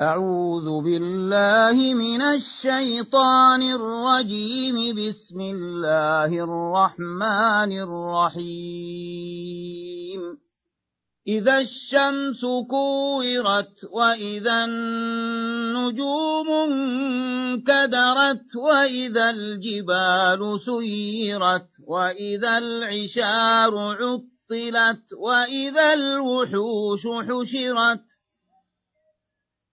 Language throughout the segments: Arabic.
أعوذ بالله من الشيطان الرجيم. بسم الله الرحمن الرحيم. إذا الشمس كورت وإذا النجوم انكدرت وإذا الجبال سيرت وإذا العشار عطلت وإذا الوحوش حشرت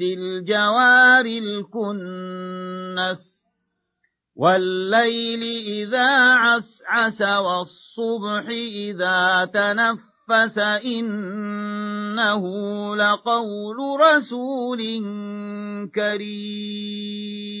الجوار الكنس والليل إذا عسعس والصبح إذا تنفس إنه لقول رسول كريم